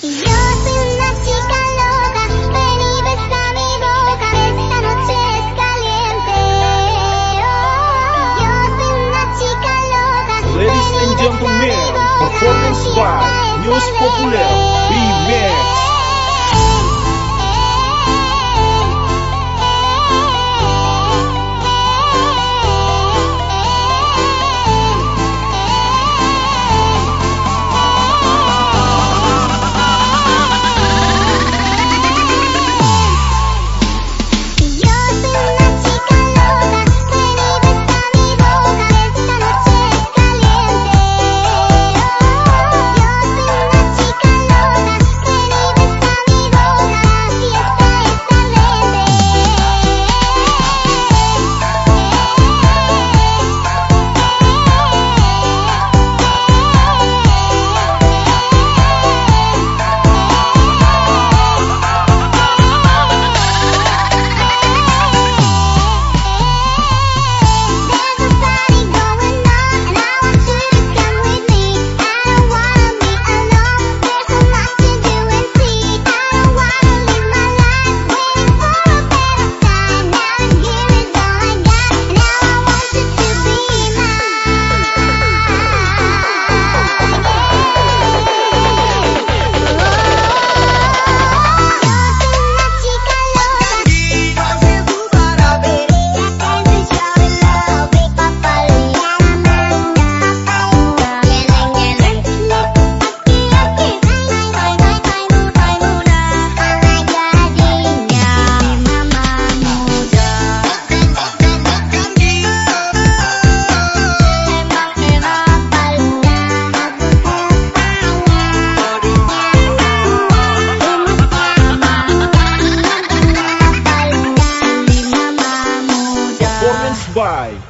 Yo soy una chica loca, ven y besa mi boca, esta noche es caliente, Yo soy una chica loca, ven y besa mi boca, esta noche es caliente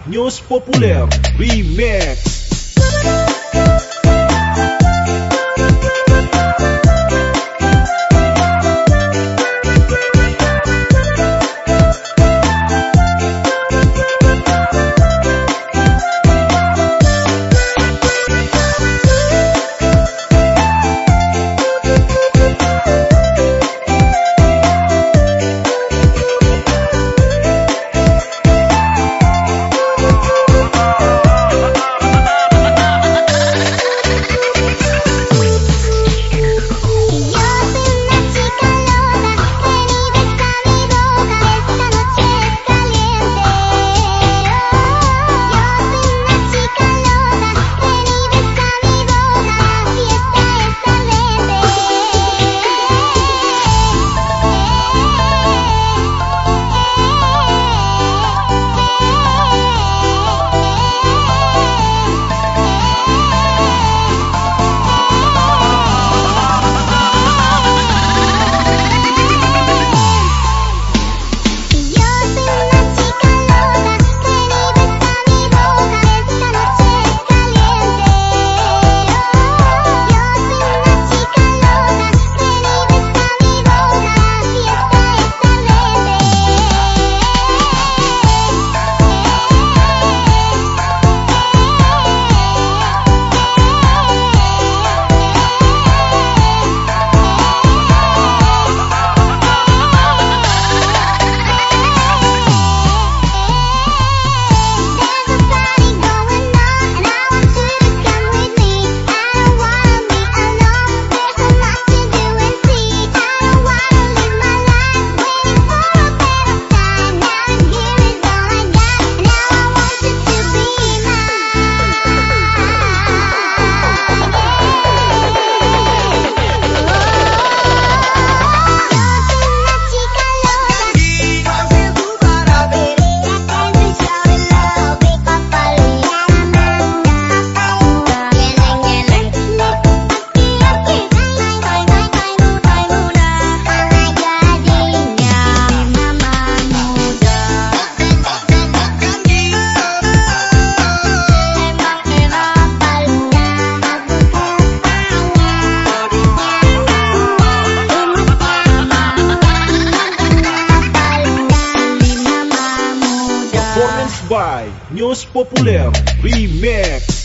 News Popular, Remix. Performance by News Popular Remix.